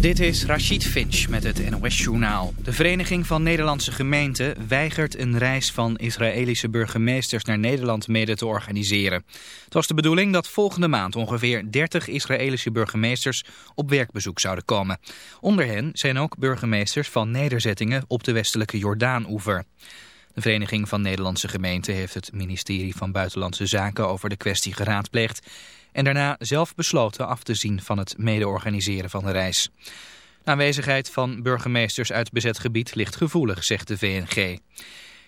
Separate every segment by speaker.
Speaker 1: Dit is Rachid Finch met het NOS-journaal. De Vereniging van Nederlandse Gemeenten weigert een reis van Israëlische burgemeesters naar Nederland mede te organiseren. Het was de bedoeling dat volgende maand ongeveer 30 Israëlische burgemeesters op werkbezoek zouden komen. Onder hen zijn ook burgemeesters van nederzettingen op de westelijke Jordaan-oever. De Vereniging van Nederlandse Gemeenten heeft het ministerie van Buitenlandse Zaken over de kwestie geraadpleegd en daarna zelf besloten af te zien van het mede-organiseren van de reis. De aanwezigheid van burgemeesters uit bezet gebied ligt gevoelig, zegt de VNG.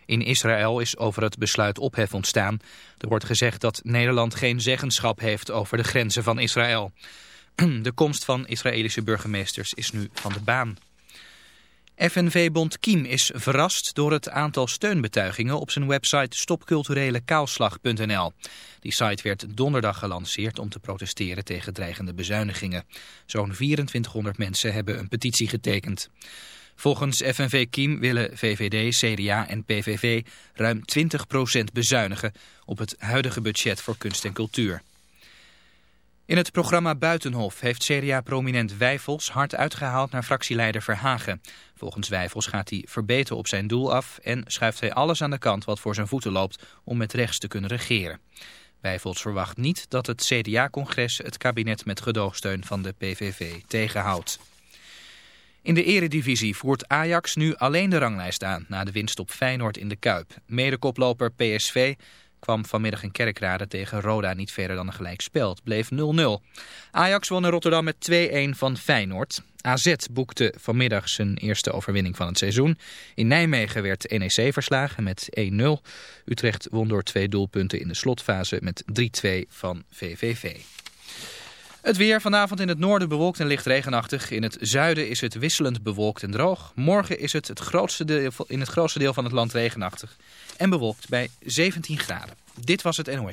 Speaker 1: In Israël is over het besluit ophef ontstaan. Er wordt gezegd dat Nederland geen zeggenschap heeft over de grenzen van Israël. De komst van Israëlische burgemeesters is nu van de baan. FNV-bond Kiem is verrast door het aantal steunbetuigingen op zijn website stopculturelekaalslag.nl. Die site werd donderdag gelanceerd om te protesteren tegen dreigende bezuinigingen. Zo'n 2400 mensen hebben een petitie getekend. Volgens FNV Kiem willen VVD, CDA en PVV ruim 20% bezuinigen op het huidige budget voor kunst en cultuur. In het programma Buitenhof heeft CDA-prominent Wijfels hard uitgehaald naar fractieleider Verhagen. Volgens Wijfels gaat hij verbeteren op zijn doel af en schuift hij alles aan de kant wat voor zijn voeten loopt om met rechts te kunnen regeren. Wijfels verwacht niet dat het CDA-congres het kabinet met gedoogsteun van de PVV tegenhoudt. In de eredivisie voert Ajax nu alleen de ranglijst aan na de winst op Feyenoord in de Kuip. Medekoploper PSV kwam vanmiddag in Kerkrade tegen Roda niet verder dan een gelijkspel. Het bleef 0-0. Ajax won in Rotterdam met 2-1 van Feyenoord. AZ boekte vanmiddag zijn eerste overwinning van het seizoen. In Nijmegen werd NEC verslagen met 1-0. Utrecht won door twee doelpunten in de slotfase met 3-2 van VVV. Het weer vanavond in het noorden bewolkt en licht regenachtig. In het zuiden is het wisselend bewolkt en droog. Morgen is het, het grootste deel, in het grootste deel van het land regenachtig en bewolkt bij 17 graden. Dit was het NOS.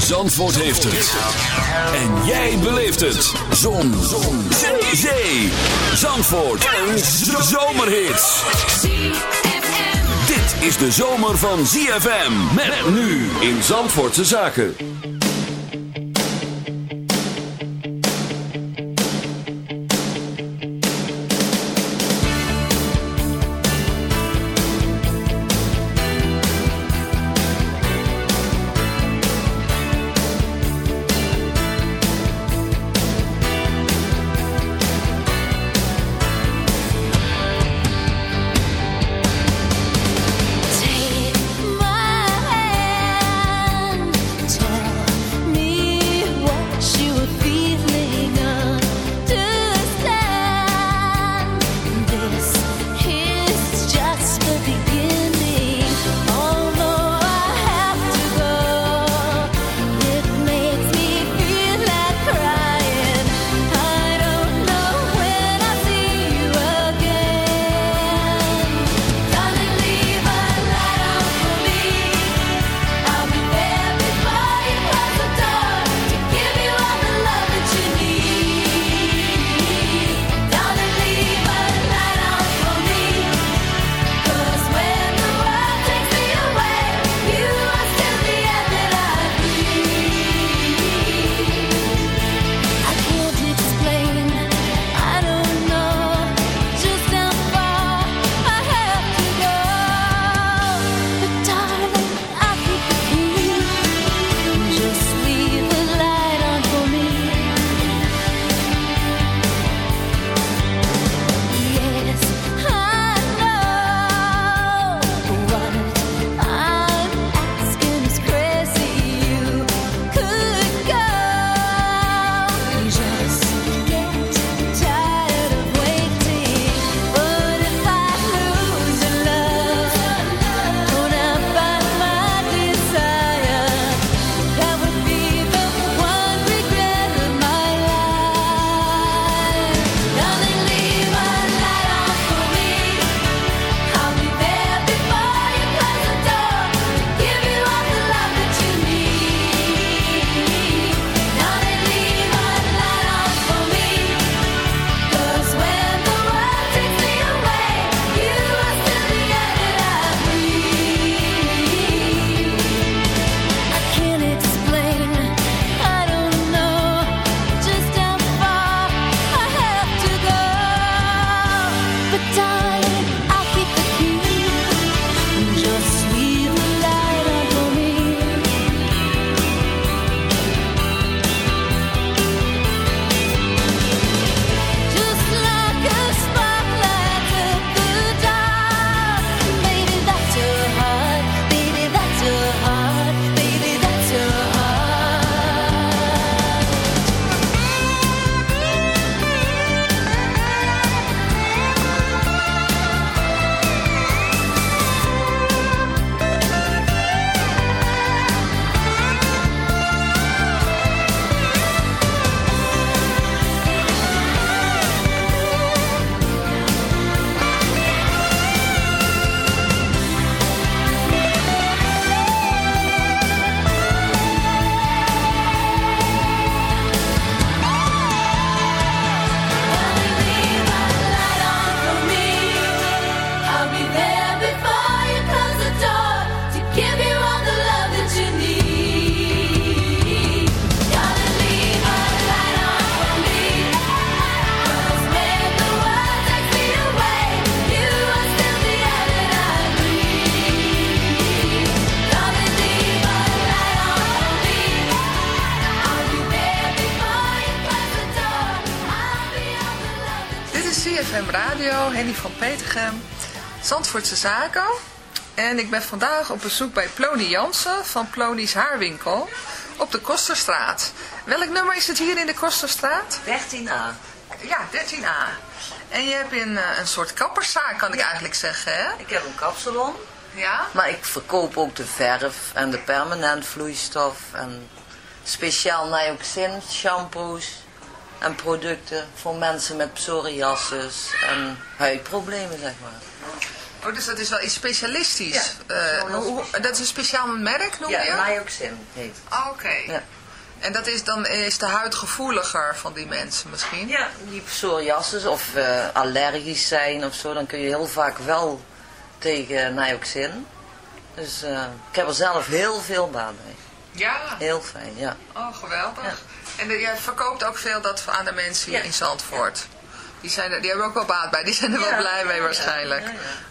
Speaker 2: Zandvoort heeft het. En jij beleeft het. Zon. Zon. Zee. Zandvoort. Een zomerhit. Dit is de zomer van ZFM. Met nu in Zandvoortse Zaken.
Speaker 3: Zandvoortse Zaken. En ik ben vandaag op bezoek bij Plony Jansen van Plony's Haarwinkel op de Kosterstraat. Welk nummer is het hier in de Kosterstraat?
Speaker 4: 13a.
Speaker 3: Ja, 13a. En je hebt een, eh, een soort kapperszaak, kan ik eigenlijk zeggen, hè?
Speaker 4: Ik heb een kapsalon,
Speaker 3: Ja?
Speaker 4: maar ik verkoop ook de verf en de permanent vloeistof en speciaal Nioxin shampoos en producten voor mensen met psoriasis en huidproblemen, zeg maar.
Speaker 3: Oh, dus dat is wel iets specialistisch.
Speaker 4: Ja,
Speaker 3: Eh,
Speaker 4: dat is-
Speaker 3: hoe- dat is een speciaal merk, noem je?
Speaker 4: Ja, Nioxin heet het.
Speaker 3: Ah, Oké.
Speaker 4: Ja.
Speaker 3: En dat is dan is de huid gevoeliger van die mensen misschien?
Speaker 4: Ja, die psoriasis of eh, allergisch zijn of zo, dan kun je heel vaak wel tegen Nioxin. Dus eh, ik heb er zelf heel veel baat bij.
Speaker 3: Ja.
Speaker 4: Heel fijn, ja.
Speaker 3: Oh, geweldig.
Speaker 4: Ja.
Speaker 3: En jij verkoopt ook veel dat aan de mensen hier
Speaker 4: Ja.
Speaker 3: in Zandvoort. Die, zijn er, die hebben ook wel baat bij. Die zijn er wel blij mee waarschijnlijk.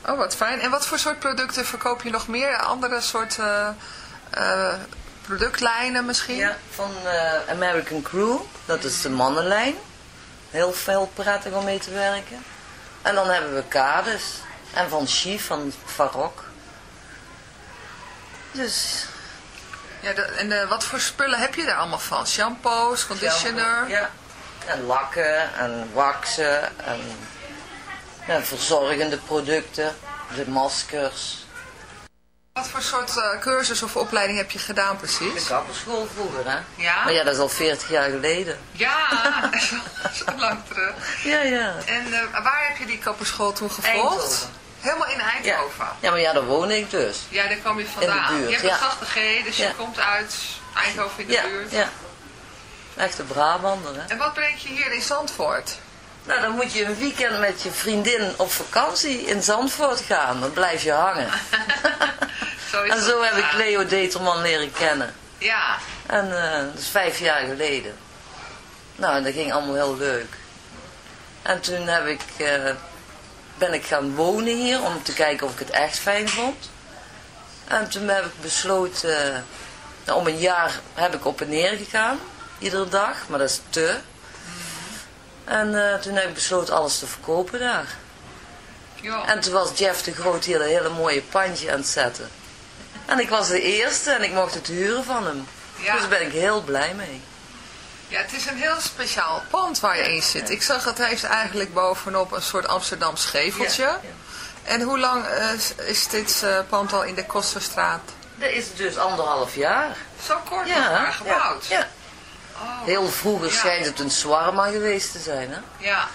Speaker 4: ja.
Speaker 3: Oh, wat fijn. En wat voor soort producten verkoop je nog meer? Andere soorten eh, productlijnen misschien?
Speaker 4: Ja, van eh, American Crew. Dat is de mannenlijn. Heel veel prettig om mee te werken. En dan hebben we kades. En van Chief, van Farok. Dus...
Speaker 3: Ja, de- en eh, wat voor spullen heb je daar allemaal van? Shampoos, conditioner?
Speaker 4: Ja. En lakken en waxen en ja, verzorgende producten. De maskers.
Speaker 3: Wat voor soort eh, cursus of opleiding heb je gedaan
Speaker 4: De
Speaker 3: precies?
Speaker 4: kapperschool vroeger, hè?
Speaker 3: Ja?
Speaker 4: Maar ja, dat is al 40 jaar geleden.
Speaker 3: Ja, dat is wel zo lang terug.
Speaker 4: Ja, ja.
Speaker 3: En eh, waar heb je die kapperschool toen gevolgd?
Speaker 4: Eindhoven.
Speaker 3: Helemaal in
Speaker 4: Ja,
Speaker 3: Eindhoven.
Speaker 4: ja maar ja, daar woon ik dus.
Speaker 3: Ja, daar kwam je vandaan.
Speaker 4: buurt,
Speaker 3: je hebt
Speaker 4: ja.
Speaker 3: een G, dus
Speaker 4: Ja.
Speaker 3: je komt uit Eindhoven in de
Speaker 4: Ja,
Speaker 3: buurt.
Speaker 4: ja. Echte Brabander, hè?
Speaker 3: En wat brengt je hier in Zandvoort?
Speaker 4: Nou, dan moet je een weekend met je vriendin op vakantie in Zandvoort gaan. Dan blijf je hangen.
Speaker 3: Zo
Speaker 4: en zo heb ik Leo Determan leren kennen.
Speaker 3: Ja,
Speaker 4: En eh, dat is vijf jaar geleden. Nou, dat ging allemaal heel leuk. En toen heb ik, eh, ben ik gaan wonen hier om te kijken of ik het echt fijn vond. En toen heb ik besloten, eh, nou, om een jaar heb ik op en neer gegaan. Iedere dag, maar dat is te. En eh, toen heb ik besloten alles te verkopen daar.
Speaker 3: joh.
Speaker 4: En toen was Jeff de Groot hier een hele mooie pandje aan het zetten. En ik was de eerste en ik mocht het huren van hem.
Speaker 3: Ja.
Speaker 4: Dus daar ben ik heel blij mee.
Speaker 3: ja, het is een heel speciaal pand waar je in zit. Ik zag het heeft eigenlijk bovenop een soort Amsterdam scheveltje.
Speaker 4: Ja,
Speaker 3: En hoe lang eh, is dit eh, pand al in de Kosterstraat?
Speaker 4: Dat is dus anderhalf jaar.
Speaker 3: Zo kort maar gebouwd.
Speaker 4: Ja, ja.
Speaker 3: Oh,
Speaker 4: Heel vroeger
Speaker 3: Ja.
Speaker 4: schijnt het een swarma geweest te zijn. Hè?
Speaker 3: ja.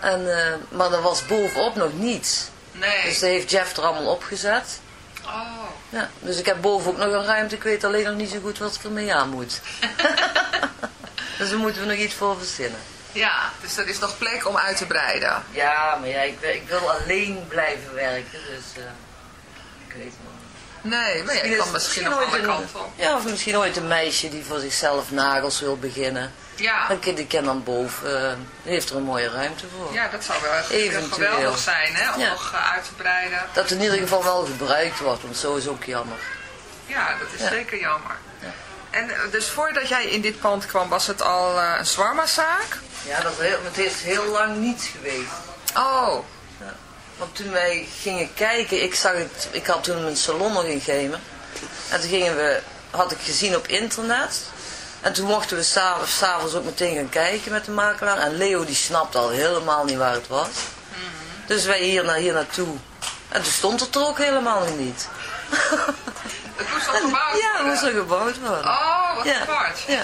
Speaker 4: En, eh, maar er was bovenop nog niets.
Speaker 3: Nee.
Speaker 4: Dus dat heeft Jeff er allemaal opgezet.
Speaker 3: Oh.
Speaker 4: Ja, dus ik heb boven ook nog een ruimte. Ik weet alleen nog niet zo goed wat ik ermee aan moet. dus daar moeten we nog iets voor verzinnen.
Speaker 3: Ja, dus er is nog plek om uit te breiden.
Speaker 4: Ja, maar ja, ik, wil- ik wil alleen blijven werken. Dus eh, ik weet nog.
Speaker 3: Nee, maar
Speaker 4: is
Speaker 3: kan misschien nog alle
Speaker 4: een-
Speaker 3: kanten op.
Speaker 4: Ja, of misschien ooit een meisje die voor zichzelf nagels wil beginnen.
Speaker 3: Ja.
Speaker 4: Dan kan die kan dan boven, die heeft er een mooie ruimte voor.
Speaker 3: Ja, dat zou wel echt
Speaker 4: Eventueel.
Speaker 3: geweldig zijn, hè? Om
Speaker 4: Ja.
Speaker 3: nog eh, uit te breiden.
Speaker 4: Dat het in ieder geval wel gebruikt wordt, want zo is ook jammer.
Speaker 3: Ja, dat is
Speaker 4: Ja.
Speaker 3: zeker jammer. En eh, dus voordat jij in dit pand kwam, was het al eh, een zwarmazaak?
Speaker 4: Ja, dat heel, het is heel lang niets geweest.
Speaker 3: Oh,
Speaker 4: Want toen wij gingen kijken, ik zag het, ik had toen een salon nog in Gemen. En toen gingen we, had ik gezien op internet. En toen mochten we s'avonds s'avonds ook meteen gaan kijken met de makelaar. En Leo die snapte al helemaal niet waar het was. Dus wij hier, naar, hier naartoe. En toen stond het er ook helemaal niet.
Speaker 3: het moest al gebouwd
Speaker 4: ja, het
Speaker 3: worden.
Speaker 4: moest er gebouwd worden.
Speaker 3: Oh, wat
Speaker 4: Ja,
Speaker 3: apart.
Speaker 4: ja.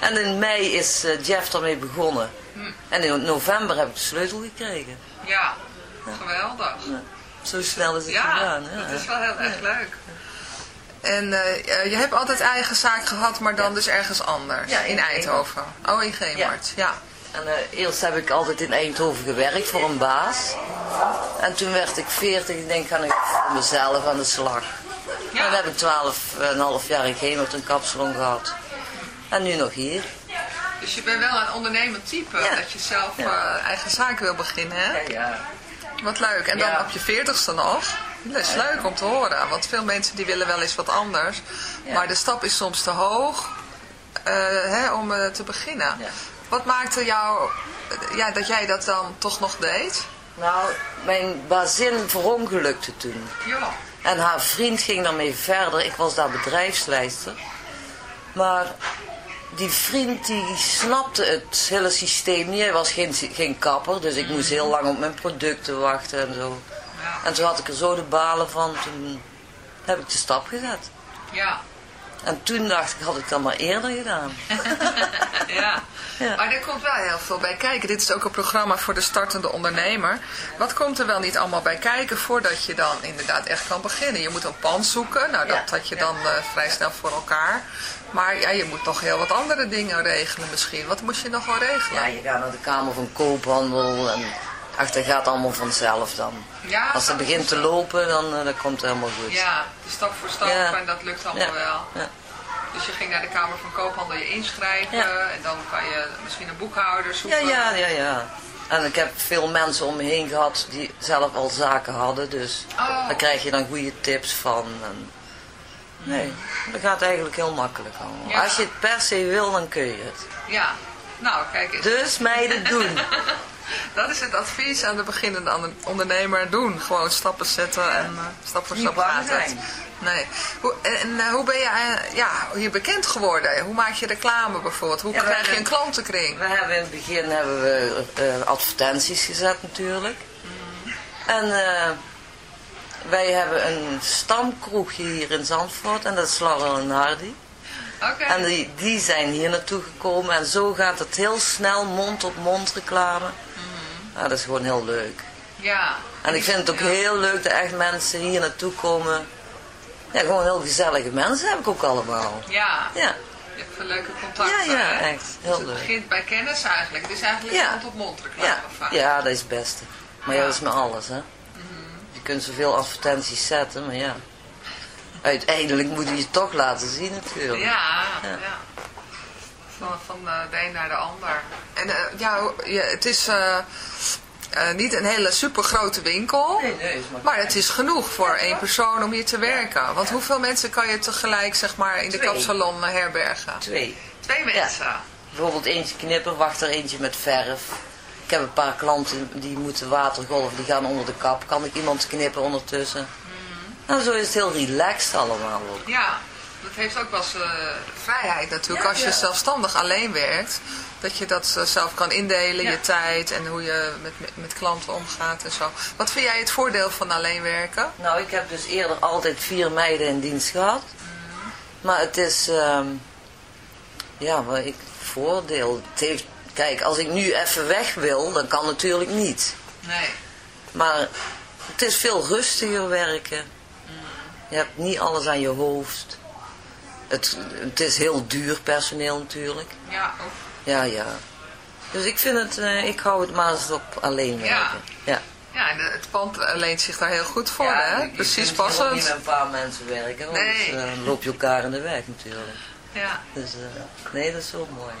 Speaker 4: En in mei is eh, Jeff daarmee begonnen. En in november heb ik de sleutel gekregen.
Speaker 3: Ja, geweldig.
Speaker 4: Zo snel is het
Speaker 3: Ja,
Speaker 4: gegaan. Ja.
Speaker 3: dat is wel heel erg leuk. En eh, eh, je hebt altijd eigen zaak gehad, maar dan dus ergens anders.
Speaker 4: Ja,
Speaker 3: in
Speaker 4: in
Speaker 3: Eindhoven. Oh, in Geemart. Ja.
Speaker 4: En eh, eerst heb ik altijd in Eindhoven gewerkt voor een baas. En toen werd ik 40, ik denk, ga ik voor mezelf aan de slag.
Speaker 3: Ja.
Speaker 4: En dan heb ik 12,5 jaar in Gemert een kapsalon gehad. En nu nog hier.
Speaker 3: Dus je bent wel een ondernemend type,
Speaker 4: Ja.
Speaker 3: dat je zelf
Speaker 4: Ja.
Speaker 3: eigen zaak wil beginnen, hè?
Speaker 4: ja.
Speaker 3: Wat leuk. En dan
Speaker 4: Ja.
Speaker 3: op je veertigste nog. Dat is leuk om te horen, want veel mensen die willen wel eens wat anders. Maar de stap is soms te hoog eh, hè, om eh, te beginnen. Wat maakte jou, eh, ja, dat jij dat dan toch nog deed?
Speaker 4: Nou, mijn bazin verongelukte toen.
Speaker 3: Ja.
Speaker 4: En haar vriend ging daarmee verder. Ik was daar bedrijfsleider. Maar die vriend die snapte het hele systeem niet. Hij was geen, geen kapper, dus ik moest heel lang op mijn producten wachten en zo.
Speaker 3: Ja.
Speaker 4: En toen had ik er zo de balen van. Toen heb ik de stap gezet.
Speaker 3: Ja.
Speaker 4: En toen dacht ik, had ik dat maar eerder gedaan.
Speaker 3: ja.
Speaker 4: Ja.
Speaker 3: Maar er komt wel heel veel bij kijken. Dit is ook een programma voor de startende ondernemer. Wat komt er wel niet allemaal bij kijken voordat je dan inderdaad echt kan beginnen? Je moet een pand zoeken. Nou, dat
Speaker 4: Ja.
Speaker 3: had je dan eh, vrij snel voor elkaar. Maar ja, je moet nog heel wat andere dingen regelen misschien. Wat moest je nog wel regelen?
Speaker 4: Ja, je gaat naar de Kamer van Koophandel en ach, dat gaat allemaal vanzelf dan.
Speaker 3: Ja,
Speaker 4: Als het begint te lopen, dan, eh, dan komt het helemaal goed.
Speaker 3: Ja, de stap voor stap
Speaker 4: Ja.
Speaker 3: en dat lukt allemaal
Speaker 4: Ja.
Speaker 3: wel.
Speaker 4: Ja.
Speaker 3: Dus je ging naar de Kamer van Koophandel je inschrijven. En dan kan je misschien een boekhouder zoeken.
Speaker 4: Ja, ja, ja, ja. En ik heb veel mensen om me heen gehad die zelf al zaken hadden, dus
Speaker 3: Oh.
Speaker 4: daar krijg je dan goede tips van. En nee, dat gaat eigenlijk heel makkelijk allemaal.
Speaker 3: Ja.
Speaker 4: Als je het per se wil, dan kun je het.
Speaker 3: Ja. Nou, kijk eens.
Speaker 4: Dus meiden, doen.
Speaker 3: Dat is het advies aan de beginnende ondernemer doen. Gewoon stappen zetten en eh, stap voor
Speaker 4: Niet
Speaker 3: stap
Speaker 4: bang
Speaker 3: gaat het.
Speaker 4: zijn.
Speaker 3: Nee. Hoe, en eh, hoe ben je eh, ja, hier bekend geworden? Hoe maak je reclame bijvoorbeeld? Hoe
Speaker 4: Ja,
Speaker 3: krijg je een klantenkring?
Speaker 4: We hebben in het begin hebben we advertenties gezet natuurlijk. En eh, wij hebben een stamkroegje hier in Zandvoort en dat is Laurel en Hardy.
Speaker 3: Oké.
Speaker 4: En die, die zijn hier naartoe gekomen en zo gaat het heel snel mond op mond reclame. Nou, dat is gewoon heel leuk.
Speaker 3: Ja.
Speaker 4: En ik vind het ook
Speaker 3: Ja.
Speaker 4: heel leuk dat echt mensen hier naartoe komen. Ja, gewoon heel gezellige mensen heb ik ook allemaal.
Speaker 3: Ja.
Speaker 4: Ja,
Speaker 3: Je hebt veel leuke contacten.
Speaker 4: Ja, ja,
Speaker 3: hè?
Speaker 4: echt. Heel
Speaker 3: dus het
Speaker 4: leuk.
Speaker 3: begint bij kennis eigenlijk. Het is eigenlijk
Speaker 4: Ja.
Speaker 3: mond op mond reclame
Speaker 4: ja,
Speaker 3: vaak.
Speaker 4: ja, dat is het beste. Maar ja,
Speaker 3: Ja.
Speaker 4: dat is met alles, hè. Je kunt zoveel advertenties zetten, maar ja. Uiteindelijk moet je je toch laten zien natuurlijk.
Speaker 3: Ja,
Speaker 4: Ja.
Speaker 3: ja. Van, van eh, de een naar de ander. En eh, ja, het is eh, eh, niet een hele super grote winkel.
Speaker 4: Nee, nee, is maar-
Speaker 3: Maar het is genoeg voor één persoon om hier te werken. Want hoeveel mensen kan je tegelijk zeg maar, in de kapsalon herbergen?
Speaker 4: Twee.
Speaker 3: Twee mensen.
Speaker 4: Bijvoorbeeld eentje knippen, wacht er eentje met verf. Ik heb een paar klanten die moeten watergolven, die gaan onder de kap. Kan ik iemand knippen ondertussen? Nou, zo is het heel relaxed allemaal ook.
Speaker 3: Ja, dat heeft ook wel eh, vrijheid natuurlijk.
Speaker 4: Ja,
Speaker 3: Als je
Speaker 4: ja.
Speaker 3: zelfstandig alleen werkt, dat je dat eh, zelf kan indelen,
Speaker 4: Ja.
Speaker 3: je tijd en hoe je met, met, klanten omgaat en zo. Wat vind jij het voordeel van alleen werken?
Speaker 4: Nou, ik heb dus eerder altijd vier meiden in dienst gehad. Maar het is, ehm, ja, maar ik, voordeel. Het heeft, kijk, als ik nu even weg wil, dan kan natuurlijk niet.
Speaker 3: Nee.
Speaker 4: Maar het is veel rustiger werken. Je hebt niet alles aan je hoofd. Het, het is heel duur personeel natuurlijk.
Speaker 3: Ja, ook.
Speaker 4: Ja, ja. Dus ik vind het, eh, ik hou het maar eens op alleen werken. Ja.
Speaker 3: Ja, en eh, het pand leent zich daar heel goed voor,
Speaker 4: Ja,
Speaker 3: hè?
Speaker 4: je- je
Speaker 3: Precies
Speaker 4: kunt gewoon niet
Speaker 3: passend.
Speaker 4: met een paar mensen werken, want
Speaker 3: Nee.
Speaker 4: dan loop je elkaar in de weg natuurlijk.
Speaker 3: Ja.
Speaker 4: Dus eh, nee, dat is ook mooi.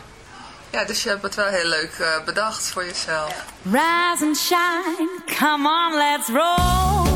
Speaker 3: Ja, dus je hebt het wel heel leuk eh, bedacht voor jezelf.
Speaker 5: Rise and shine, come on, let's roll.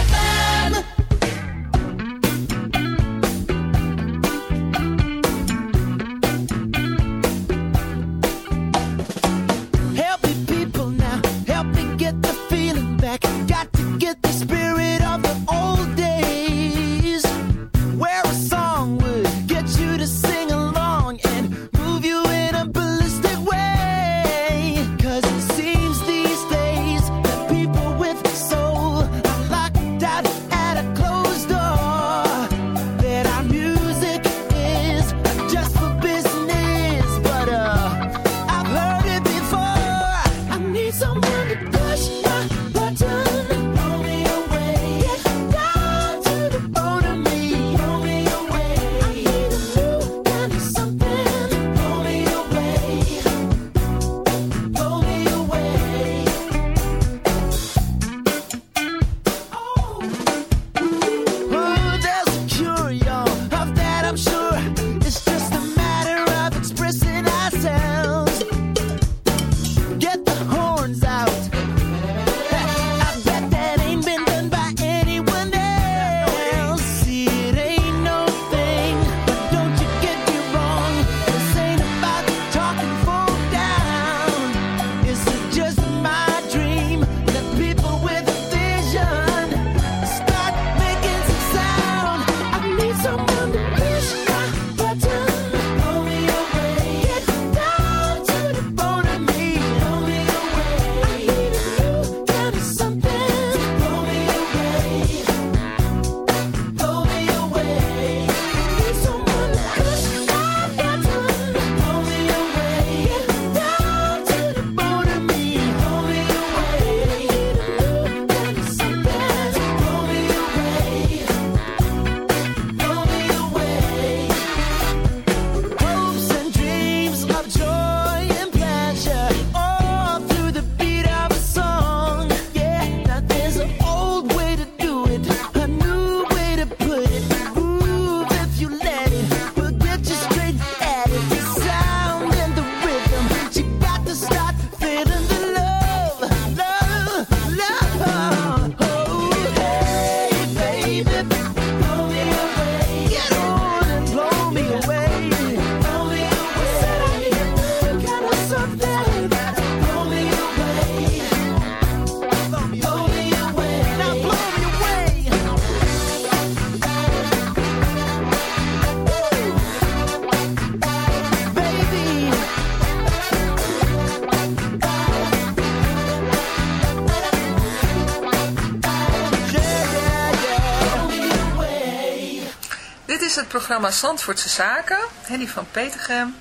Speaker 3: Programma Zandvoortse Zaken, Henny van Petergem.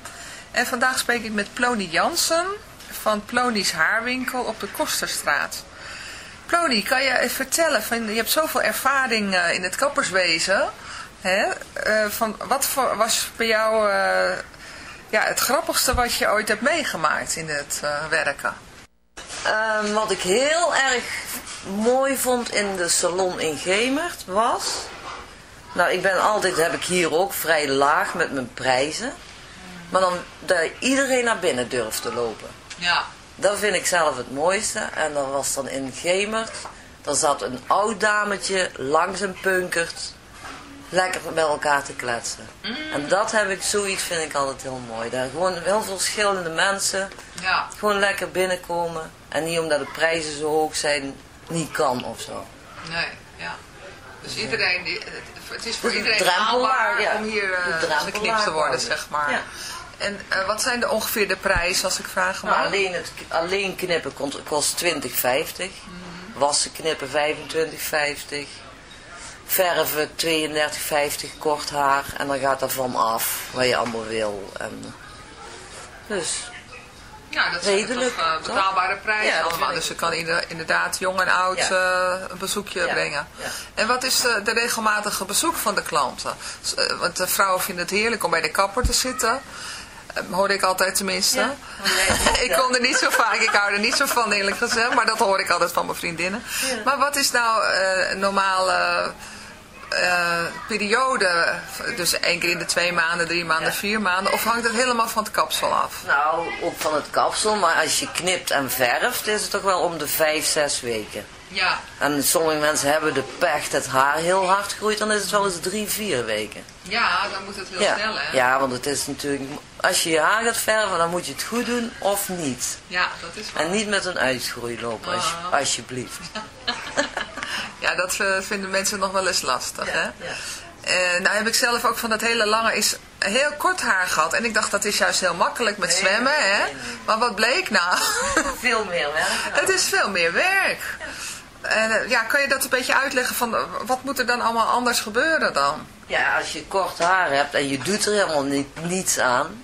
Speaker 3: En vandaag spreek ik met Plony Jansen van Plony's Haarwinkel op de Kosterstraat. Plony, kan je even vertellen, van, je hebt zoveel ervaring eh, in het kapperswezen. Hè? Eh, van, wat was bij jou eh, ja, het grappigste wat je ooit hebt meegemaakt in het werken?
Speaker 4: Ehm, wat ik heel erg mooi vond in de salon in Gemert was... Nou, ik ben altijd, heb ik hier ook, vrij laag met mijn prijzen. Maar dan dat iedereen naar binnen durft te lopen.
Speaker 3: Ja.
Speaker 4: Dat vind ik zelf het mooiste. En dat was dan in Gemert. Daar zat een oud dametje langs een punkert. Lekker met elkaar te kletsen. En dat heb ik, zoiets vind ik altijd heel mooi. Daar gewoon heel veel verschillende mensen.
Speaker 3: Ja.
Speaker 4: Gewoon lekker binnenkomen. En niet omdat de prijzen zo hoog zijn, niet kan of zo.
Speaker 3: Nee, ja. Dus iedereen, die, het- is voor iedereen haalbaar
Speaker 4: ja.
Speaker 3: om hier eh,
Speaker 4: De drempelaar
Speaker 3: geknipt te worden, zeg maar.
Speaker 4: Ja.
Speaker 3: En eh, wat zijn de ongeveer de prijzen, als ik vragen
Speaker 4: Nou, alleen, het, alleen knippen kost, kost 20,50. Wassen knippen 25,50. Verven 32,50 kort haar. En dan gaat er van af wat je allemaal wil. En, dus,
Speaker 3: Ja, dat
Speaker 4: redelijk,
Speaker 3: toch eh, betaalbare
Speaker 4: Ja, dat
Speaker 3: allemaal. Dus je kan inderdaad jong en oud
Speaker 4: Ja.
Speaker 3: eh, een bezoekje
Speaker 4: Ja,
Speaker 3: brengen. En wat is de, de regelmatige bezoek van de klanten? Eh, Want de vrouwen vinden het heerlijk om bij de kapper te zitten. Eh, Hoorde ik altijd tenminste. Ik kom er niet zo vaak, ik hou er niet zo van eerlijk gezegd. Maar dat hoor ik altijd van mijn vriendinnen. Maar wat is nou eh, een normale eh, periode, dus één keer in de twee maanden, drie maanden, vier maanden, of hangt het helemaal van het kapsel af?
Speaker 4: Nou, ook van het kapsel, maar als je knipt en verft, is het toch wel om de vijf, zes weken.
Speaker 3: Ja,
Speaker 4: En sommige mensen hebben de pech dat haar heel hard groeit, dan is het wel eens drie, vier weken.
Speaker 3: ja dan moet het heel
Speaker 4: Ja,
Speaker 3: snel, hè?
Speaker 4: ja, want het is natuurlijk, als je je haar gaat verven, dan moet je het goed doen of niet.
Speaker 3: Ja, dat is waar.
Speaker 4: En niet met een uitgroei lopen, als,
Speaker 3: Ah.
Speaker 4: alsjeblieft.
Speaker 3: Ja, dat eh, vinden mensen nog wel eens lastig, hè?
Speaker 4: Ja.
Speaker 3: En nou heb ik zelf ook van dat hele lange is heel kort haar gehad. En ik dacht dat is juist heel makkelijk met
Speaker 4: Nee,
Speaker 3: zwemmen, hè?
Speaker 4: nee, nee.
Speaker 3: Maar wat bleek nou?
Speaker 4: Veel meer werk.
Speaker 3: Het is veel meer werk. En eh, ja, kan je dat een beetje uitleggen van eh, wat moet er dan allemaal anders gebeuren dan?
Speaker 4: Ja, als je kort haar hebt en je doet er helemaal niet, niets aan,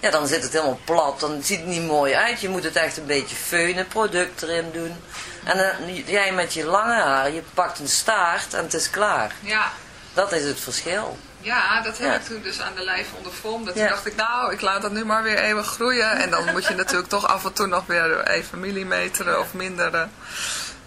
Speaker 4: ja, dan zit het helemaal plat. Dan ziet het niet mooi uit. Je moet het echt een beetje feunen, product erin doen. En dan, jij met je lange haar, je pakt een staart en het is klaar.
Speaker 3: Ja,
Speaker 4: Dat is het verschil.
Speaker 3: ja dat heb
Speaker 4: Ja.
Speaker 3: ik toen dus aan de lijf ondervonden. Toen
Speaker 4: Ja.
Speaker 3: dacht ik, nou, ik laat dat nu maar weer eeuwig groeien. En dan moet je natuurlijk toch af en toe nog weer even millimeteren of minderen.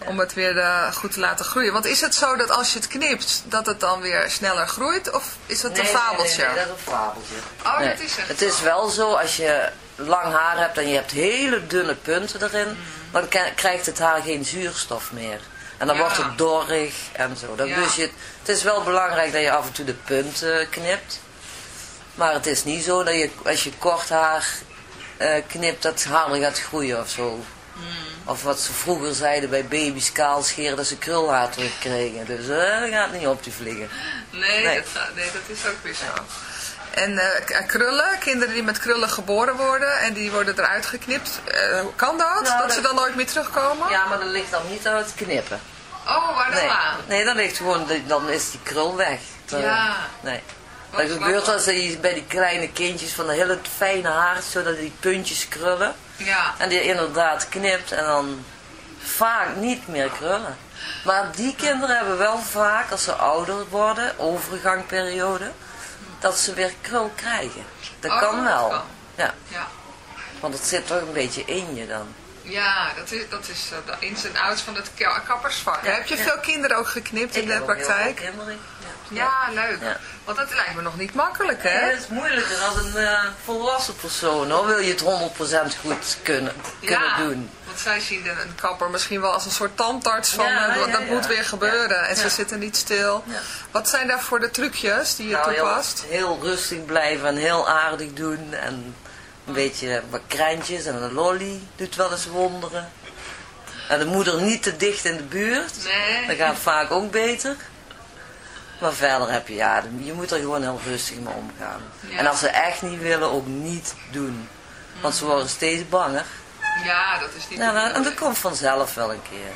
Speaker 3: Om het weer eh, goed te laten groeien. Want is het zo dat als je het knipt, dat het dan weer sneller groeit? Of is het een fabeltje?
Speaker 4: Nee, nee, dat is een fabeltje.
Speaker 3: Oh,
Speaker 4: Nee.
Speaker 3: dat is echt
Speaker 4: Het is wel zo, als je lang haar hebt en je hebt hele dunne punten erin,
Speaker 3: Mm.
Speaker 4: dan krijgt het haar geen zuurstof meer. En dan
Speaker 3: Ja.
Speaker 4: wordt het dorrig en zo. Dan
Speaker 3: Ja.
Speaker 4: dus je, het is wel belangrijk dat je af en toe de punten knipt. Maar het is niet zo dat je, als je kort haar eh, knipt, dat het harder gaat groeien of zo.
Speaker 3: Mm.
Speaker 4: Of wat ze vroeger zeiden bij baby's kaal scheren, dat ze krulhaar terugkregen. Dus eh, dat gaat niet op te vliegen.
Speaker 3: Nee,
Speaker 4: Nee.
Speaker 3: Dat, gaat- nee, dat is ook weer zo. En eh, krullen, kinderen die met krullen geboren worden en die worden eruit geknipt, eh, kan dat?
Speaker 4: Nou,
Speaker 3: dat
Speaker 4: dat-
Speaker 3: ze dan nooit meer terugkomen?
Speaker 4: Ja, maar dat ligt dan niet aan het knippen.
Speaker 3: Oh, waar dan
Speaker 4: Nee,
Speaker 3: aan?
Speaker 4: nee dan ligt gewoon, dan is die krul weg. Dan-
Speaker 3: Ja.
Speaker 4: Nee.
Speaker 3: Wat
Speaker 4: Dat gebeurt als bij die kleine kindjes van de hele fijne haar, zodat die puntjes krullen.
Speaker 3: Ja.
Speaker 4: En die inderdaad knipt en dan vaak niet meer krullen. Maar die kinderen hebben wel vaak, als ze ouder worden, overgangperiode, dat ze weer krul krijgen. Dat
Speaker 3: Oh,
Speaker 4: kan
Speaker 3: dat
Speaker 4: wel.
Speaker 3: kan.
Speaker 4: Ja,
Speaker 3: Ja.
Speaker 4: want het zit toch een beetje in je dan.
Speaker 3: Ja, dat is, dat is eh, de ins en outs van het ka- kappersvak. Heb je
Speaker 4: ja.
Speaker 3: veel kinderen ook geknipt in
Speaker 4: Ik
Speaker 3: de
Speaker 4: heb ook heel veel
Speaker 3: praktijk?
Speaker 4: kinderen.
Speaker 3: Ja, leuk.
Speaker 4: Ja.
Speaker 3: Want dat lijkt me nog niet makkelijk, hè?
Speaker 4: Ja, het is moeilijker als een eh, volwassen persoon hoor. Wil je het 100% goed kunnen, kunnen doen.
Speaker 3: want zij zien een, een kapper misschien wel als een soort tandarts van
Speaker 4: Ja, ja,
Speaker 3: dat
Speaker 4: ja.
Speaker 3: moet weer gebeuren
Speaker 4: Ja,
Speaker 3: en ze
Speaker 4: ja.
Speaker 3: zitten niet stil.
Speaker 4: Ja.
Speaker 3: Wat zijn daar voor de trucjes die je
Speaker 4: Nou, heel,
Speaker 3: toepast?
Speaker 4: heel rustig blijven en heel aardig doen. En een beetje wat krentjes en een lolly doet wel eens wonderen. En de moeder niet te dicht in de buurt.
Speaker 3: Nee.
Speaker 4: Dat gaat vaak ook beter. Maar verder heb je, ja, je moet er gewoon heel rustig mee omgaan.
Speaker 3: Ja.
Speaker 4: En als ze echt niet willen, ook niet doen. Want ze worden steeds banger.
Speaker 3: Ja, dat is niet
Speaker 4: Ja, nou, en dat komt vanzelf wel een keer.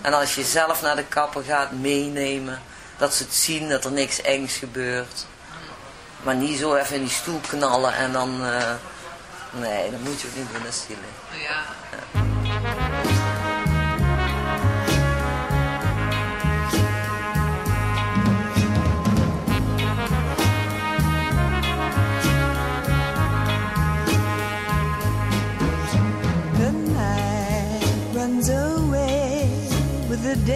Speaker 4: En als je zelf naar de kapper gaat meenemen, dat ze het zien dat er niks engs gebeurt. Maar niet zo even in die stoel knallen en dan... eh, nee, dat moet je ook niet doen, dat is zielig.
Speaker 3: Ja.
Speaker 6: With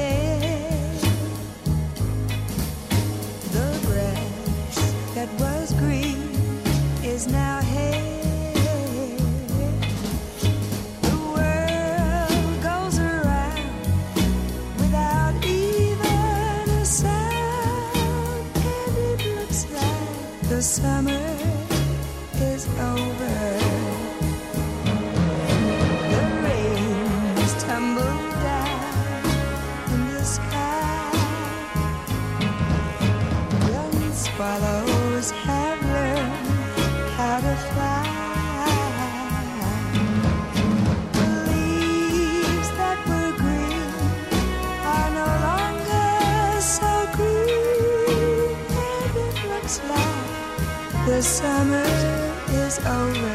Speaker 6: the grass that was green is now hay. The world goes around over.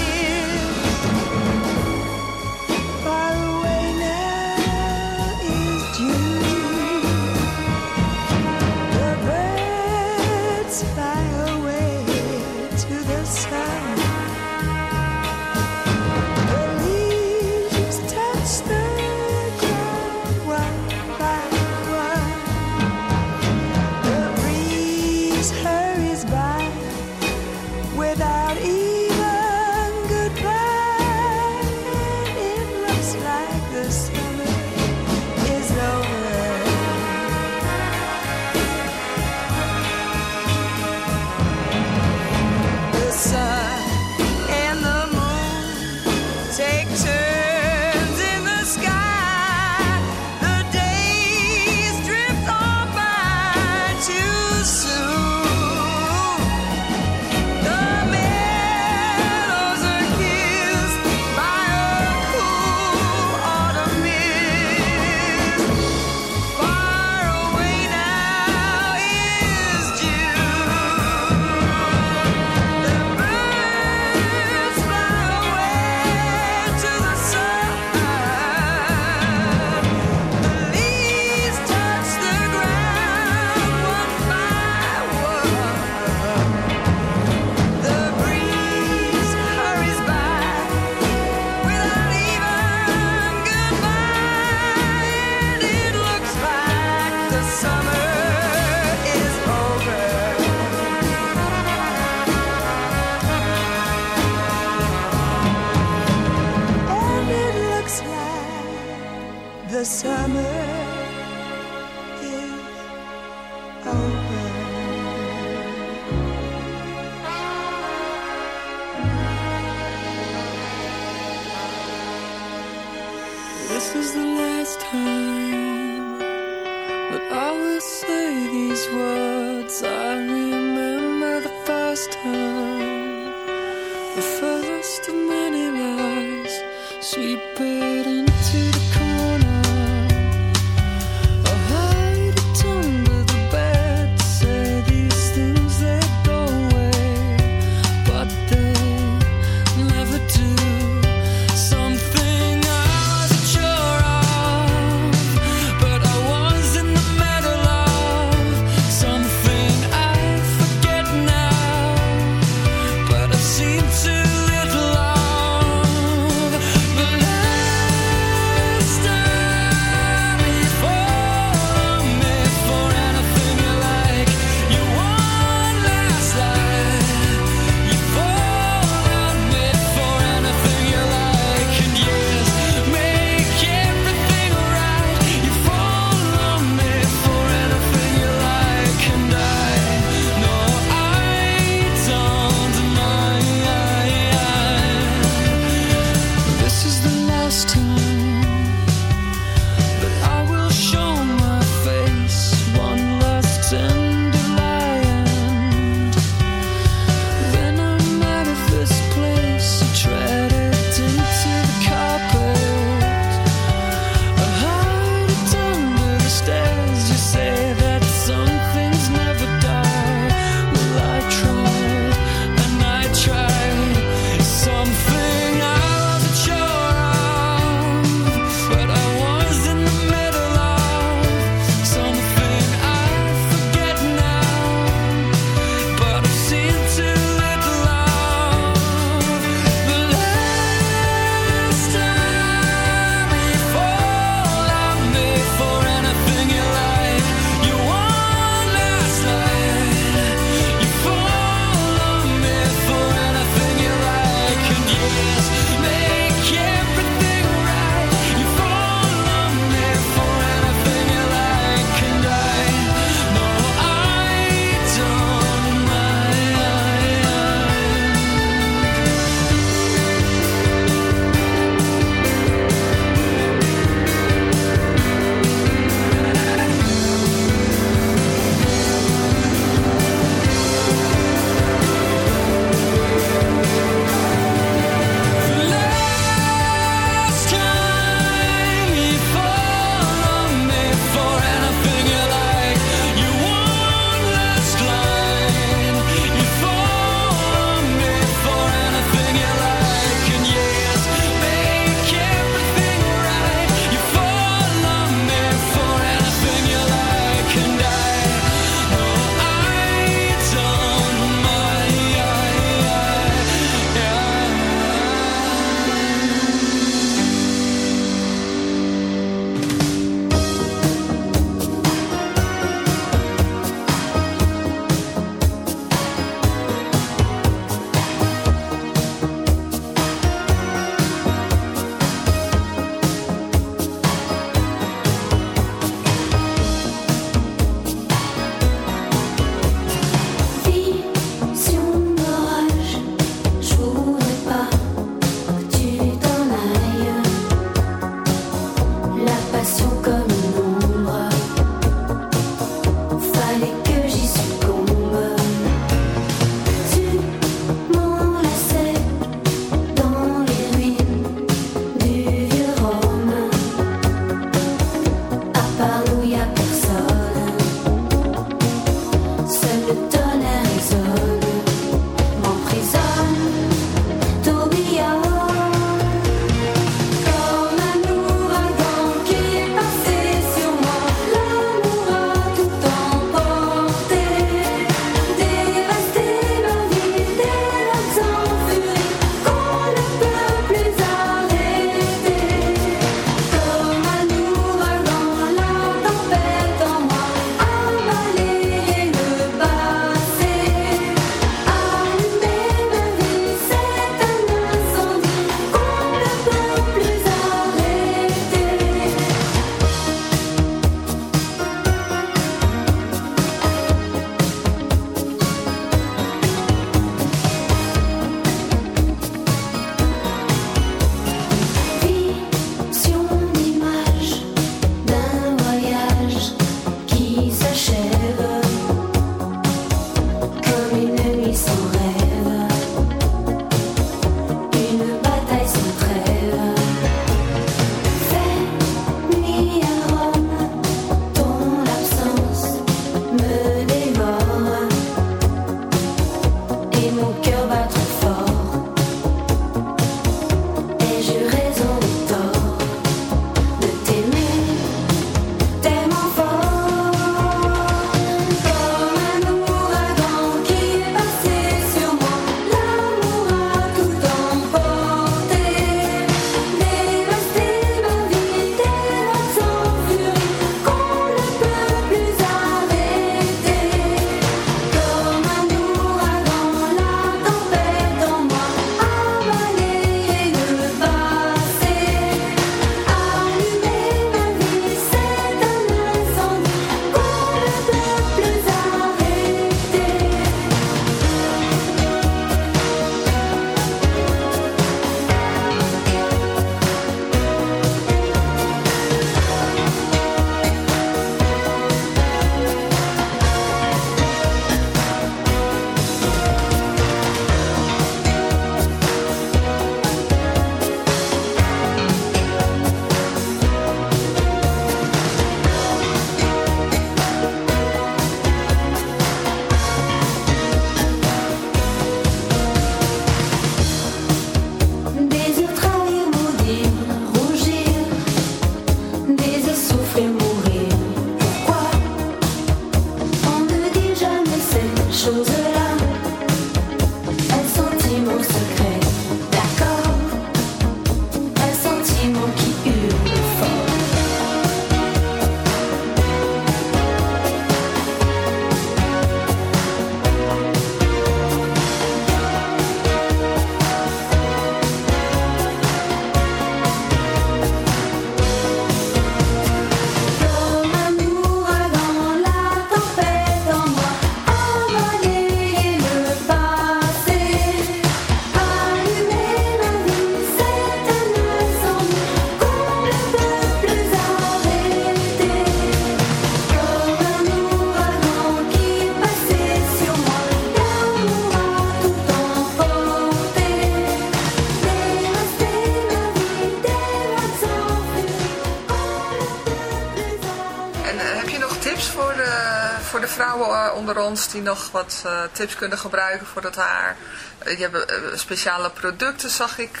Speaker 3: Ons die nog wat eh, tips kunnen gebruiken voor het haar? Eh, je hebt eh, speciale producten, zag ik.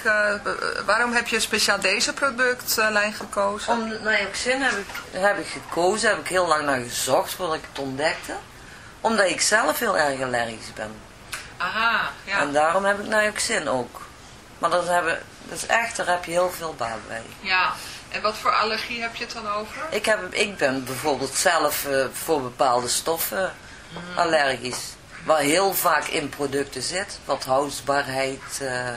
Speaker 3: waarom heb je speciaal deze productlijn gekozen?
Speaker 4: Om Nioxin heb ik, heb ik gekozen, heb ik heel lang naar gezocht voordat ik het ontdekte. Omdat ik zelf heel erg allergisch ben.
Speaker 3: Aha, ja.
Speaker 4: En daarom heb ik Nioxin ook. Maar dat, hebben, dat is echt, daar heb je heel veel baat bij.
Speaker 3: ja. En wat voor allergie heb je het dan over?
Speaker 4: Ik, heb, ik ben bijvoorbeeld zelf voor bepaalde stoffen allergisch. Waar heel vaak in producten zit. Wat houdbaarheid, eh,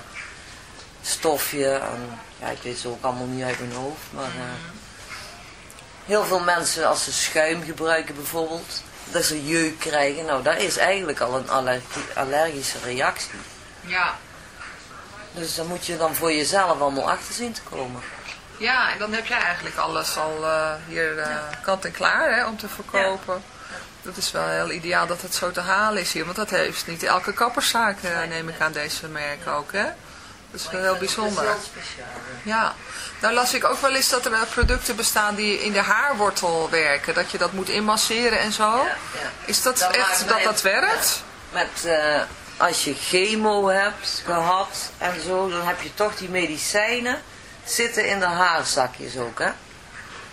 Speaker 4: stofje. En, ja, ik weet ze ook allemaal niet uit mijn hoofd. Maar eh, heel veel mensen als ze schuim gebruiken bijvoorbeeld. Dat ze jeuk krijgen. Nou, dat is eigenlijk al een allergie- allergische reactie.
Speaker 3: Ja.
Speaker 4: Dus daar moet je dan voor jezelf allemaal achter zien te komen.
Speaker 3: Ja, en dan heb jij eigenlijk alles al eh, hier kant en klaar hè, om te verkopen. Dat is wel heel ideaal dat het zo te halen is hier. Want dat heeft niet elke kapperszaak, eh, neem ik aan deze merken ook. Hè? Dat is wel heel bijzonder.
Speaker 4: Dat is heel speciaal. ja.
Speaker 3: Nou las ik ook wel eens dat er wel producten bestaan die in de haarwortel werken. Dat je dat moet inmasseren en zo. Is dat
Speaker 4: Dat
Speaker 3: echt dat dat werkt?
Speaker 4: Met, eh, als je chemo hebt gehad en zo, dan heb je toch die medicijnen zitten in de haarzakjes ook, hè.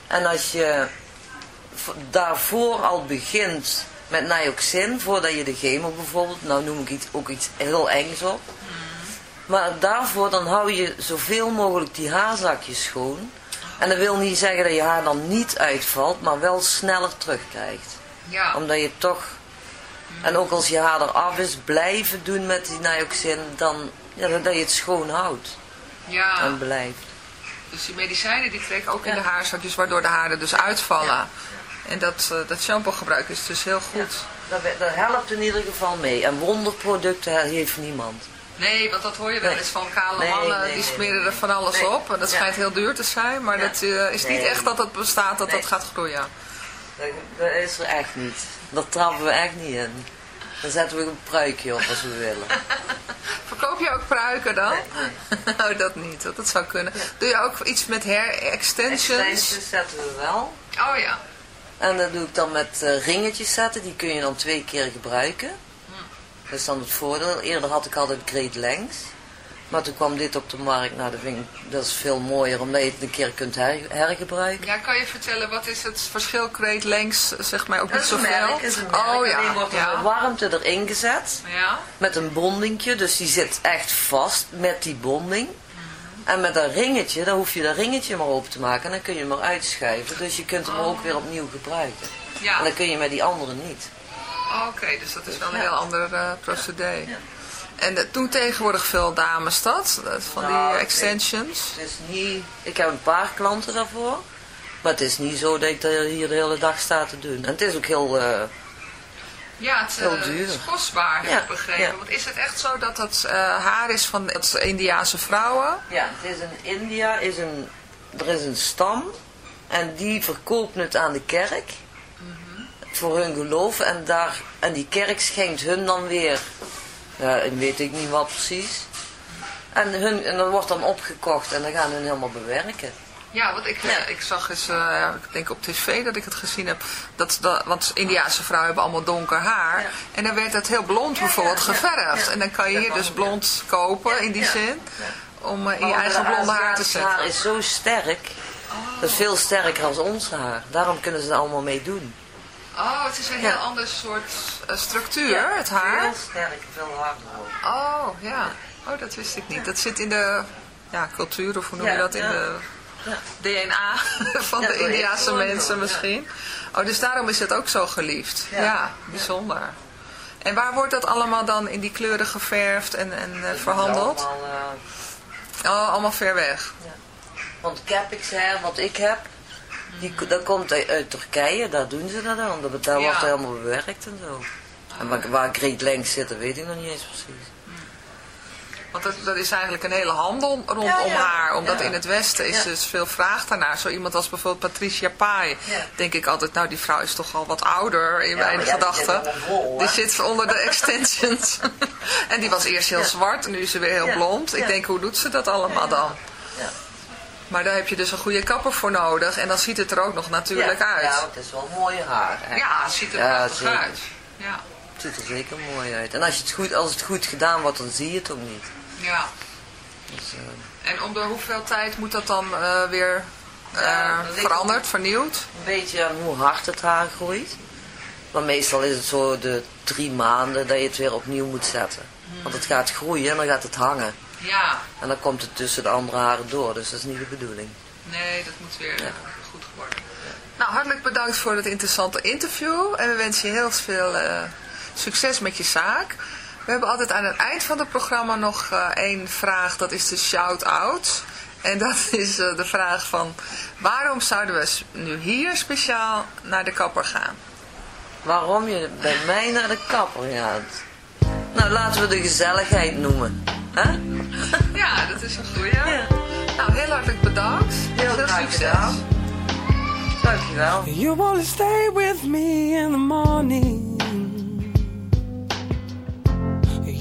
Speaker 4: En als je daarvoor al begint met Nioxin, voordat je de chemo bijvoorbeeld, nou noem ik iets, ook iets heel engs op. Maar daarvoor dan hou je zoveel mogelijk die haarzakjes schoon. En dat wil niet zeggen dat je haar dan niet uitvalt, maar wel sneller terugkrijgt
Speaker 3: Ja.
Speaker 4: omdat je toch, en ook als je haar eraf is, blijven doen met die nioxin, dan ja, dat je het schoon houdt
Speaker 3: ja.
Speaker 4: en blijft.
Speaker 3: Dus die medicijnen die trekken ook in
Speaker 4: Ja.
Speaker 3: de haarzakjes, waardoor de haren dus uitvallen. En dat, eh, dat shampoo gebruiken is dus heel goed.
Speaker 4: Dat, we- dat helpt in ieder geval mee. En wonderproducten heeft niemand.
Speaker 3: Nee, want dat hoor je wel eens van kale
Speaker 4: Nee,
Speaker 3: mannen,
Speaker 4: nee,
Speaker 3: die smeren
Speaker 4: nee.
Speaker 3: er van alles op. En dat
Speaker 4: Ja.
Speaker 3: schijnt heel duur te zijn, maar
Speaker 4: Ja.
Speaker 3: dat eh, is niet echt dat het bestaat, dat dat gaat groeien.
Speaker 4: Dat, dat is er echt niet. Dat trappen we echt niet in. Dan zetten we een pruikje op als we willen.
Speaker 3: Verkoop je ook pruiken dan?
Speaker 4: Nee,
Speaker 3: oh, dat niet. Dat, dat zou kunnen. Doe je ook iets met hair extensions?
Speaker 4: Extensions zetten we wel.
Speaker 3: Oh ja.
Speaker 4: En dat doe ik dan met eh, ringetjes zetten. Die kun je dan twee keer gebruiken. Dat is dan het voordeel. Eerder had ik altijd Great Lengths. Maar toen kwam dit op de markt. Nou, dat, vind ik, dat is veel mooier. Omdat je het een keer kunt her- hergebruiken.
Speaker 3: Ja, kan je vertellen, wat is het verschil Great Lengths, zeg maar, ook
Speaker 4: Dat
Speaker 3: niet zoveel?
Speaker 4: merk, is een merk.
Speaker 3: Oh ja,
Speaker 4: Alleen wordt er
Speaker 3: ja.
Speaker 4: warmte erin gezet.
Speaker 3: Ja,
Speaker 4: Met een bondingje. Dus die zit echt vast met die bonding. En met dat ringetje, dan hoef je dat ringetje maar open te maken. En dan kun je hem eruit schuiven. Dus je kunt hem ook weer opnieuw gebruiken.
Speaker 3: ja.
Speaker 4: En dat kun je met die andere niet.
Speaker 3: Oké, dus dat is wel een
Speaker 4: Ja.
Speaker 3: heel ander eh, procedé.
Speaker 4: Ja.
Speaker 3: En eh, doen tegenwoordig veel dames dat? Dat Van
Speaker 4: Nou,
Speaker 3: die
Speaker 4: ik
Speaker 3: extensions?
Speaker 4: Het is niet, ik heb een paar klanten daarvoor. Maar het is niet zo dat ik hier de hele dag sta te doen. En het is ook heel... eh,
Speaker 3: Ja, het,
Speaker 4: Heel
Speaker 3: eh, is kostbaar, heb
Speaker 4: Ja,
Speaker 3: ik begrepen.
Speaker 4: ja.
Speaker 3: Want is het echt zo dat het eh, haar is van het Indiaanse vrouwen?
Speaker 4: ja, het is in India, is een, er is een stam. En die verkoopt het aan de kerk. Voor hun geloof. En, daar, en die kerk schenkt hun dan weer... Ja, weet ik niet wat precies. En, hun, en dat wordt dan opgekocht en dan gaan hun helemaal bewerken.
Speaker 3: Ja, want ik,
Speaker 4: Ja.
Speaker 3: ik zag eens, eh, ik denk op tv dat ik het gezien heb, dat, dat, want Indiaanse vrouwen hebben allemaal donker haar.
Speaker 4: Ja.
Speaker 3: En dan werd het heel blond bijvoorbeeld
Speaker 4: ja, ja.
Speaker 3: geverfd.
Speaker 4: Ja.
Speaker 3: En dan kan je
Speaker 4: Dat
Speaker 3: hier dus blond kopen in die
Speaker 4: Ja.
Speaker 3: zin, om in je eigen
Speaker 4: de
Speaker 3: blonde haar te zetten.
Speaker 4: haar is zo sterk. Dat is veel sterker als ons haar. Daarom kunnen ze er allemaal mee doen.
Speaker 3: Oh, het is een
Speaker 4: Ja.
Speaker 3: heel ander soort eh, structuur, het haar.
Speaker 4: Veel sterker, veel harder.
Speaker 3: Oh, ja. Oh, dat wist ik niet. Dat zit in de ja, cultuur, of hoe noem je
Speaker 4: Ja,
Speaker 3: dat, in
Speaker 4: ja.
Speaker 3: de
Speaker 4: Ja.
Speaker 3: DNA van
Speaker 4: Ja,
Speaker 3: de
Speaker 4: dat
Speaker 3: Indiaanse mensen
Speaker 4: ja.
Speaker 3: misschien. Oh, dus daarom is het ook zo geliefd. Ja,
Speaker 4: Ja.
Speaker 3: bijzonder. En waar wordt dat allemaal dan in die kleuren geverfd en, en eh, verhandeld?
Speaker 4: Allemaal, eh,
Speaker 3: Oh, allemaal ver weg.
Speaker 4: want Capix hair, wat ik heb, die, dat komt uit, Turkije. Daar doen ze dat dan. Dat, daar
Speaker 3: Ja.
Speaker 4: wordt helemaal bewerkt en zo. En waar, waar Great Lengths zitten, weet ik nog niet eens precies.
Speaker 3: Want dat, dat is eigenlijk een hele handel rondom
Speaker 4: Ja, ja.
Speaker 3: haar. Omdat
Speaker 4: Ja.
Speaker 3: in het Westen is dus veel vraag daarnaar. Zo iemand als bijvoorbeeld Patricia Pai. Denk ik altijd, nou die vrouw is toch al wat ouder in mijn gedachten. die zit onder de extensions. en die was eerst heel zwart en nu is ze weer heel blond. Ik denk, hoe doet ze dat allemaal dan?
Speaker 4: Ja.
Speaker 3: Maar daar heb je dus een goede kapper voor nodig. En dan ziet het er ook nog natuurlijk uit.
Speaker 4: Ja, het is wel mooie haar. hè.
Speaker 3: Ja, het ziet er prachtig
Speaker 4: zeker.
Speaker 3: uit. Ja.
Speaker 4: Het ziet er zeker mooi uit. En als, je het goed, als het goed gedaan wordt, dan zie je het ook niet.
Speaker 3: Ja.
Speaker 4: Dus, eh,
Speaker 3: En om de hoeveel tijd moet dat dan eh, weer eh,
Speaker 4: Ja, dat ligt-
Speaker 3: veranderd, vernieuwd?
Speaker 4: een beetje aan hoe hard het haar groeit. Maar meestal is het zo de drie maanden dat je het weer opnieuw moet zetten. Want het gaat groeien en dan gaat het hangen.
Speaker 3: Ja.
Speaker 4: En dan komt het tussen de andere haren door, dus dat is niet de bedoeling.
Speaker 3: Nee, dat moet weer goed worden. Nou, hartelijk bedankt voor het interessante interview. En we wensen je heel veel eh, succes met je zaak. We hebben altijd aan het eind van het programma nog eh, één vraag. Dat is de shout-out. En dat is eh, de vraag van... Waarom zouden we nu hier speciaal naar de kapper gaan?
Speaker 4: Waarom je bij mij naar de kapper gaat? Nou, laten we de gezelligheid noemen. hè?
Speaker 3: Ja, dat is een goeie. Nou, heel hartelijk bedankt.
Speaker 4: Heel
Speaker 3: veel succes.
Speaker 4: Dankjewel.
Speaker 7: You only stay with me in the morning.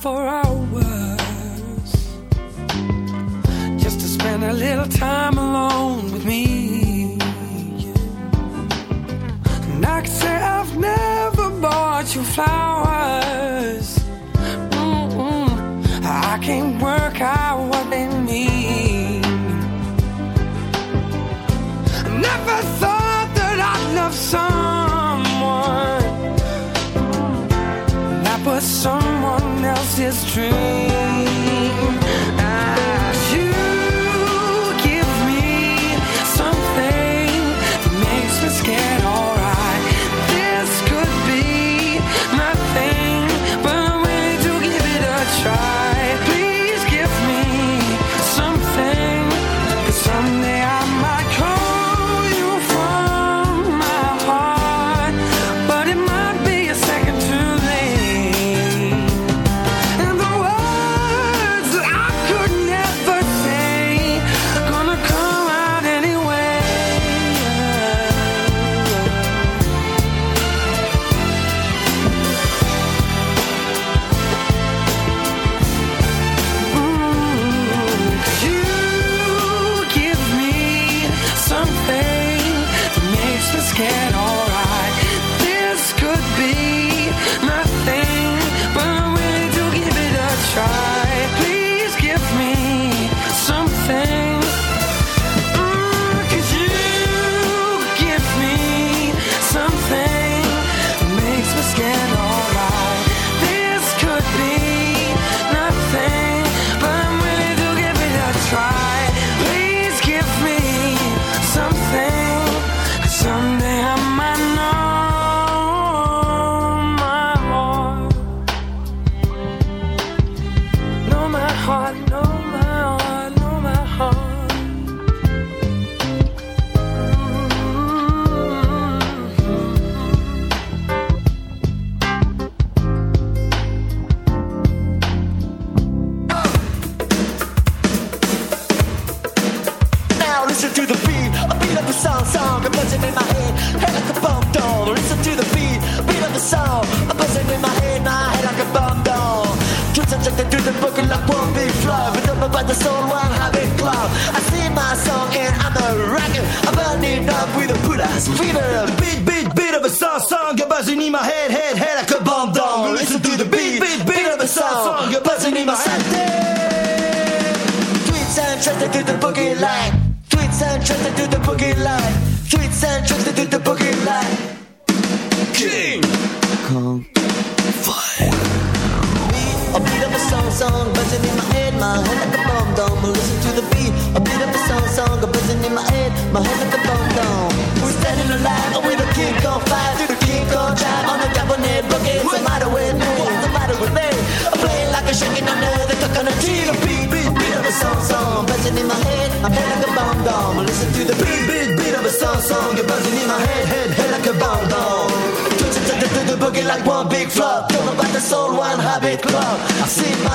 Speaker 7: For hours just to spend a little time alone with me. And I can say I've never bought you flowers. true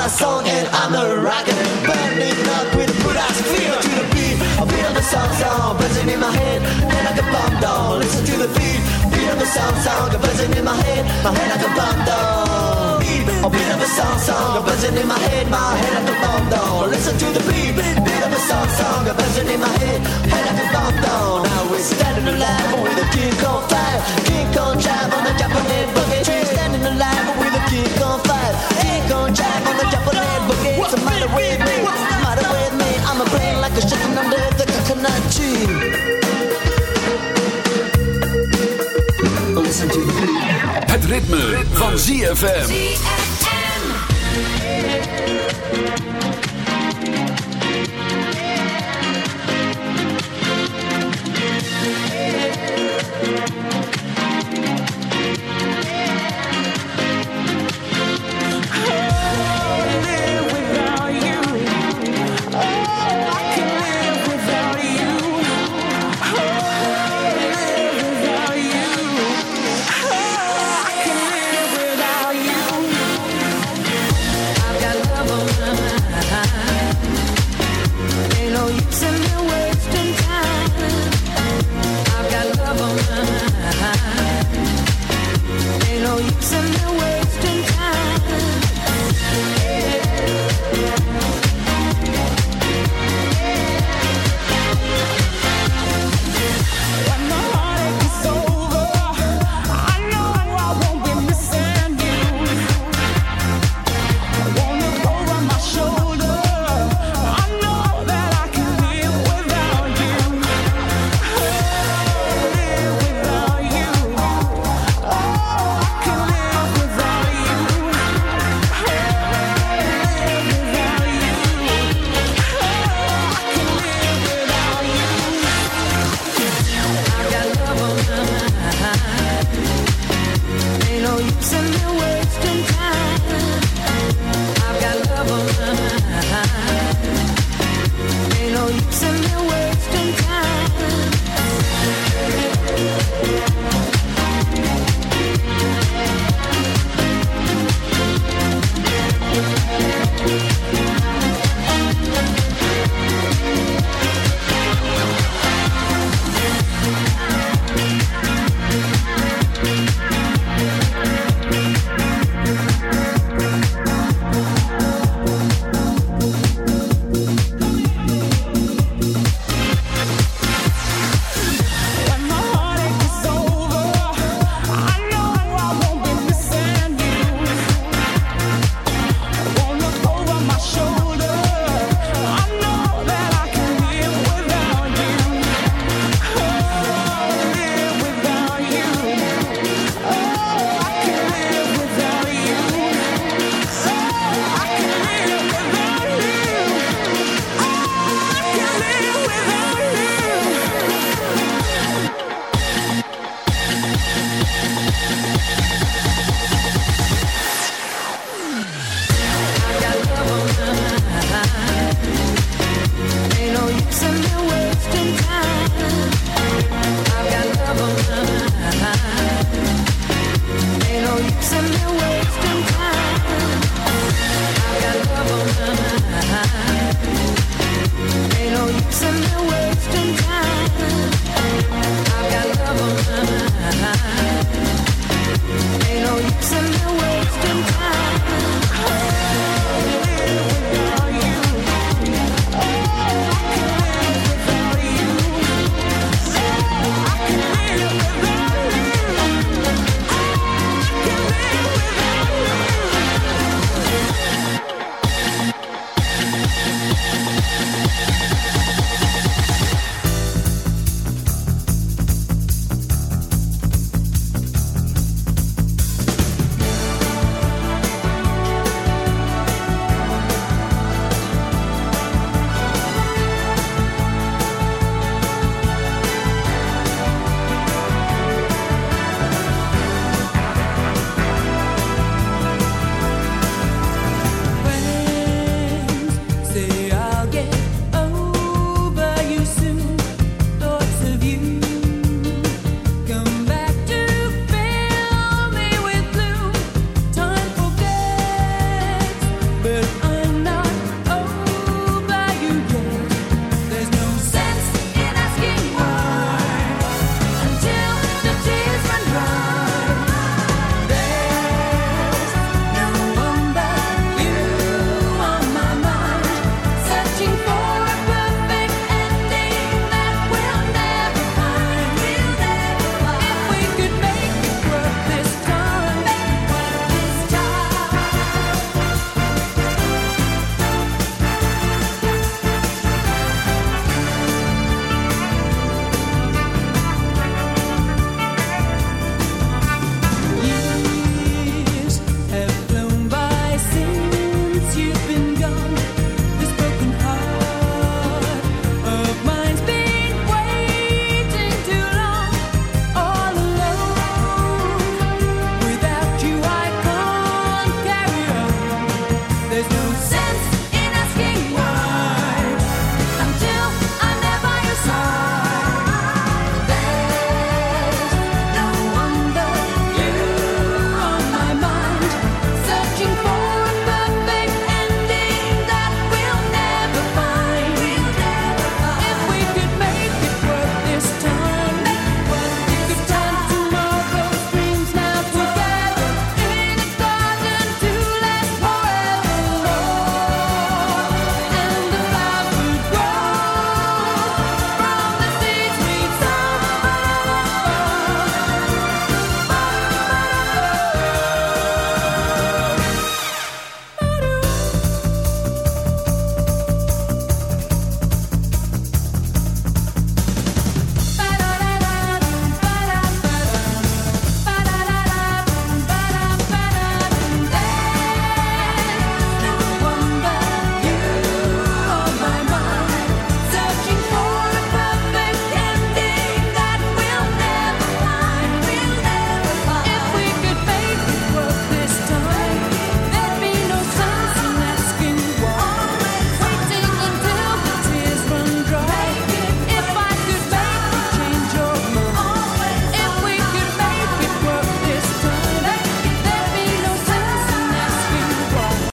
Speaker 7: my
Speaker 6: song and I'm a rocker. Burning up with a ass
Speaker 8: feel to the beat. I feel the song song buzzing in my head. Head like a bomb down. Listen to the beat. Beat of the song song buzzing in my head. My head like a bomb down. Beat, a beat of a song song buzzing in my head. My head like a bomb down. Listen to the beat. Beat of a song song buzzing in my head. Head like a bomb down. Now we're standing alive with a king on fire. King on drive on the Japanese boogie. Standing alive king on fire. King on drive on the Japanese boogie. What's the matter with me? What's the matter with me? I'm a brain like a chicken under the coconut tree. Listen to the beat.
Speaker 9: Het ritme, van ZFM.
Speaker 5: ZFM.